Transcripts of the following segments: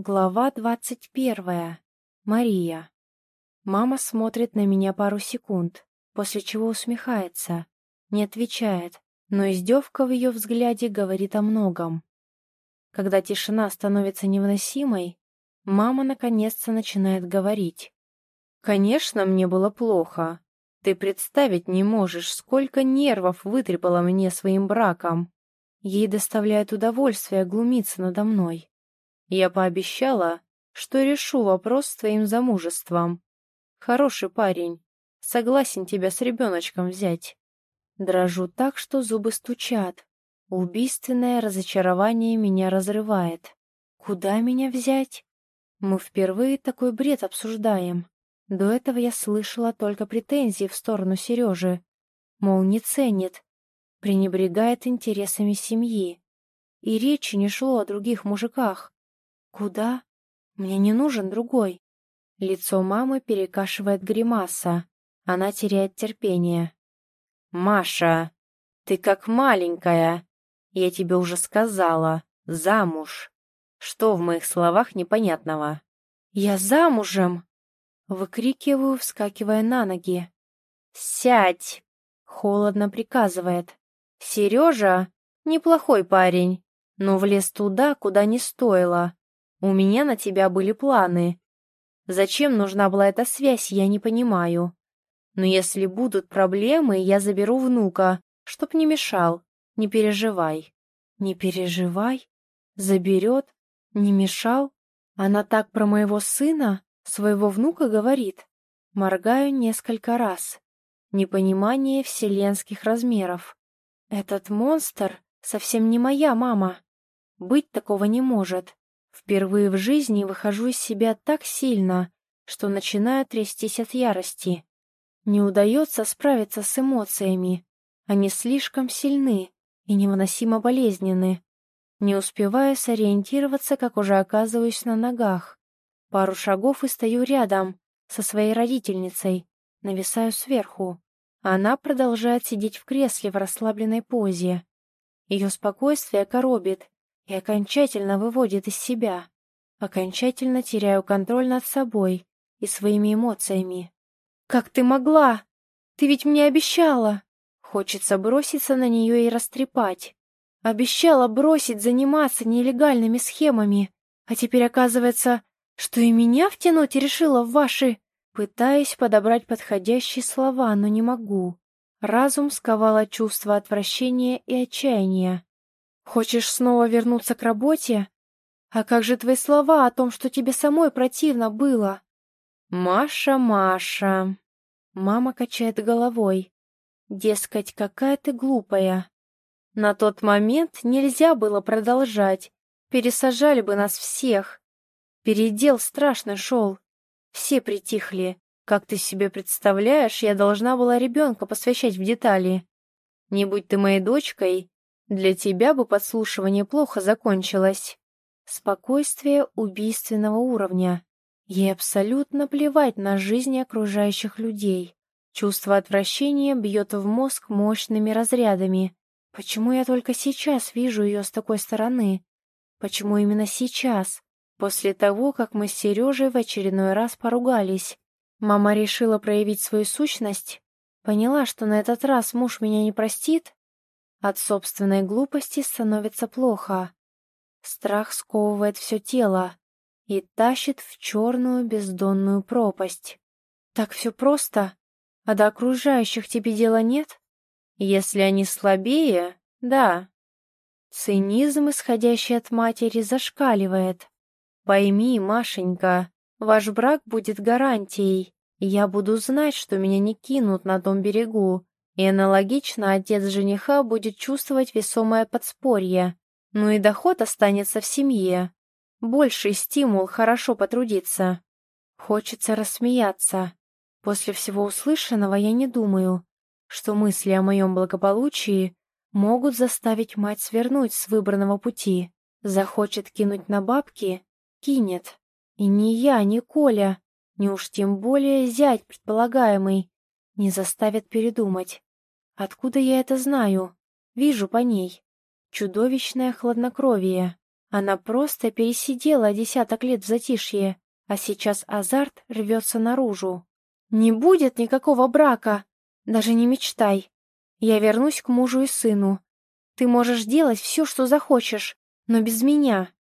Глава двадцать первая. Мария. Мама смотрит на меня пару секунд, после чего усмехается, не отвечает, но издевка в ее взгляде говорит о многом. Когда тишина становится невыносимой, мама наконец-то начинает говорить. «Конечно, мне было плохо. Ты представить не можешь, сколько нервов вытрепала мне своим браком. Ей доставляет удовольствие глумиться надо мной. Я пообещала, что решу вопрос с твоим замужеством. Хороший парень, согласен тебя с ребеночком взять. Дрожу так, что зубы стучат. Убийственное разочарование меня разрывает. Куда меня взять? Мы впервые такой бред обсуждаем. До этого я слышала только претензии в сторону Сережи. Мол, не ценит, пренебрегает интересами семьи. И речи не шло о других мужиках. «Куда? Мне не нужен другой». Лицо мамы перекашивает гримаса. Она теряет терпение. «Маша, ты как маленькая. Я тебе уже сказала. Замуж. Что в моих словах непонятного?» «Я замужем!» Выкрикиваю, вскакивая на ноги. «Сядь!» — холодно приказывает. «Сережа — неплохой парень, но влез туда, куда не стоило. У меня на тебя были планы. Зачем нужна была эта связь, я не понимаю. Но если будут проблемы, я заберу внука, чтоб не мешал. Не переживай. Не переживай? Заберет? Не мешал? Она так про моего сына, своего внука говорит. Моргаю несколько раз. Непонимание вселенских размеров. Этот монстр совсем не моя мама. Быть такого не может. Впервые в жизни выхожу из себя так сильно, что начинаю трястись от ярости. Не удается справиться с эмоциями. Они слишком сильны и невыносимо болезненны. Не успеваю сориентироваться, как уже оказываюсь на ногах. Пару шагов и стою рядом, со своей родительницей, нависаю сверху. Она продолжает сидеть в кресле в расслабленной позе. Ее спокойствие коробит, и окончательно выводит из себя. Окончательно теряю контроль над собой и своими эмоциями. «Как ты могла? Ты ведь мне обещала!» Хочется броситься на нее и растрепать. Обещала бросить заниматься нелегальными схемами, а теперь оказывается, что и меня втянуть решила в ваши... Пытаюсь подобрать подходящие слова, но не могу. Разум сковало чувство отвращения и отчаяния. Хочешь снова вернуться к работе? А как же твои слова о том, что тебе самой противно было? Маша, Маша. Мама качает головой. Дескать, какая ты глупая. На тот момент нельзя было продолжать. Пересажали бы нас всех. Передел страшно шел. Все притихли. Как ты себе представляешь, я должна была ребенка посвящать в детали. Не будь ты моей дочкой, для тебя бы подслушивание плохо закончилось. Спокойствие убийственного уровня. Ей абсолютно плевать на жизни окружающих людей. Чувство отвращения бьет в мозг мощными разрядами. Почему я только сейчас вижу ее с такой стороны? Почему именно сейчас? После того, как мы с Сережей в очередной раз поругались. Мама решила проявить свою сущность? Поняла, что на этот раз муж меня не простит? От собственной глупости становится плохо. Страх сковывает все тело и тащит в черную бездонную пропасть. Так все просто, а до окружающих тебе дела нет? Если они слабее, да. Цинизм, исходящий от матери, зашкаливает. Пойми, Машенька, ваш брак будет гарантией. Я буду знать, что меня не кинут на том берегу, и аналогично отец жениха будет чувствовать весомое подспорье, ну и доход останется в семье. Больший стимул хорошо потрудиться. Хочется рассмеяться. После всего услышанного я не думаю, что мысли о моем благополучии могут заставить мать свернуть с выбранного пути. Захочет кинуть на бабки — кинет. И ни я, ни Коля, ни уж тем более зять предполагаемый, не заставят передумать. Откуда я это знаю? Вижу по ней. Чудовищное хладнокровие. Она просто пересидела десяток лет в затишье, а сейчас азарт рвется наружу. Не будет никакого брака, даже не мечтай. Я вернусь к мужу и сыну. Ты можешь делать все, что захочешь, но без меня.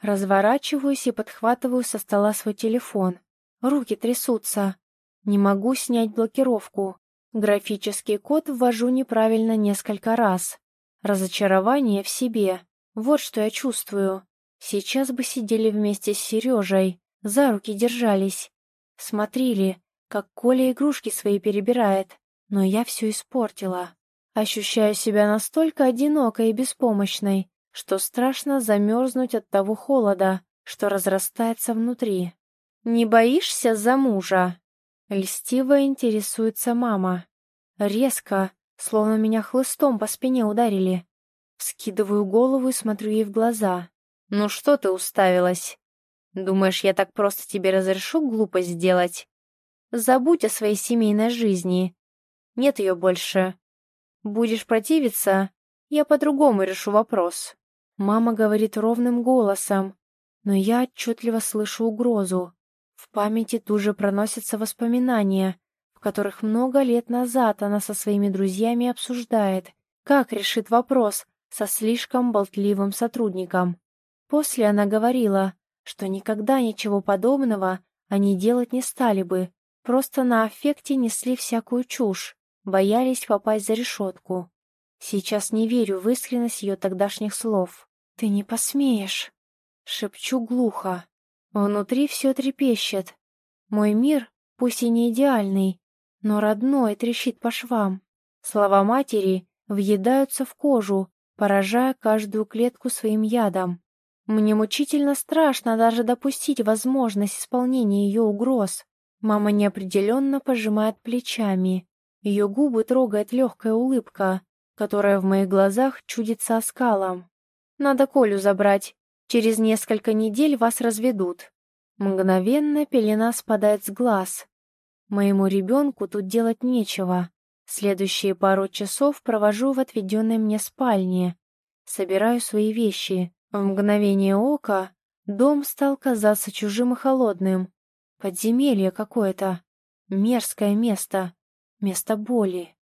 Разворачиваюсь и подхватываю со стола свой телефон. Руки трясутся. Не могу снять блокировку. Графический код ввожу неправильно несколько раз. Разочарование в себе. Вот что я чувствую. Сейчас бы сидели вместе с Сережей, за руки держались. Смотрели, как Коля игрушки свои перебирает, но я все испортила. Ощущаю себя настолько одинокой и беспомощной, что страшно замерзнуть от того холода, что разрастается внутри. «Не боишься за мужа?» Льстиво интересуется мама. Резко, словно меня хлыстом по спине ударили. Скидываю голову и смотрю ей в глаза. «Ну что ты уставилась? Думаешь, я так просто тебе разрешу глупость сделать? Забудь о своей семейной жизни. Нет ее больше. Будешь противиться, я по-другому решу вопрос». Мама говорит ровным голосом, но я отчетливо слышу угрозу. В памяти тут же проносятся воспоминания, в которых много лет назад она со своими друзьями обсуждает, как решит вопрос со слишком болтливым сотрудником. После она говорила, что никогда ничего подобного они делать не стали бы, просто на аффекте несли всякую чушь, боялись попасть за решетку. Сейчас не верю в искренность ее тогдашних слов. «Ты не посмеешь!» Шепчу глухо. Внутри все трепещет. Мой мир, пусть и не идеальный, но родной трещит по швам. Слова матери въедаются в кожу, поражая каждую клетку своим ядом. Мне мучительно страшно даже допустить возможность исполнения ее угроз. Мама неопределенно пожимает плечами. Ее губы трогает легкая улыбка, которая в моих глазах чудится оскалом. «Надо Колю забрать. Через несколько недель вас разведут». Мгновенно пелена спадает с глаз. Моему ребенку тут делать нечего. Следующие пару часов провожу в отведенной мне спальне. Собираю свои вещи. В мгновение ока дом стал казаться чужим и холодным. Подземелье какое-то. Мерзкое место. Место боли.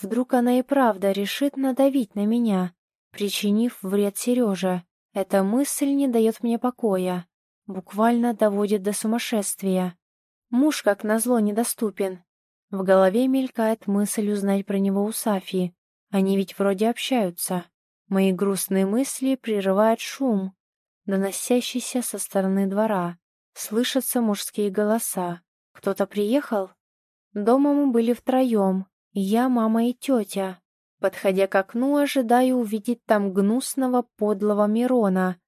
Вдруг она и правда решит надавить на меня, причинив вред Сереже. Эта мысль не дает мне покоя. Буквально доводит до сумасшествия. Муж, как назло, недоступен. В голове мелькает мысль узнать про него у Сафии. Они ведь вроде общаются. Мои грустные мысли прерывает шум, доносящийся со стороны двора. Слышатся мужские голоса. Кто-то приехал? Дома мы были втроем. Я, мама и тетя. Подходя к окну, ожидаю увидеть там гнусного подлого Мирона,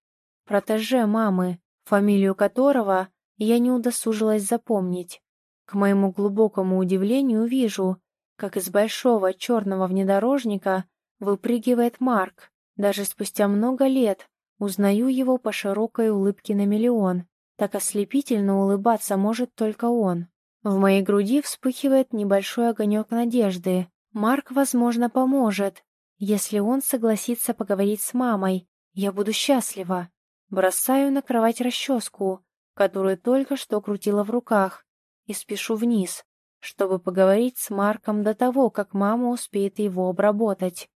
протеже мамы, фамилию которого я не удосужилась запомнить. К моему глубокому удивлению вижу, как из большого черного внедорожника выпрыгивает Марк. Даже спустя много лет узнаю его по широкой улыбке на миллион. Так ослепительно улыбаться может только он. В моей груди вспыхивает небольшой огонек надежды. Марк, возможно, поможет. Если он согласится поговорить с мамой, я буду счастлива. Бросаю на кровать расческу, которую только что крутила в руках и спешу вниз, чтобы поговорить с Марком до того, как мама успеет его обработать.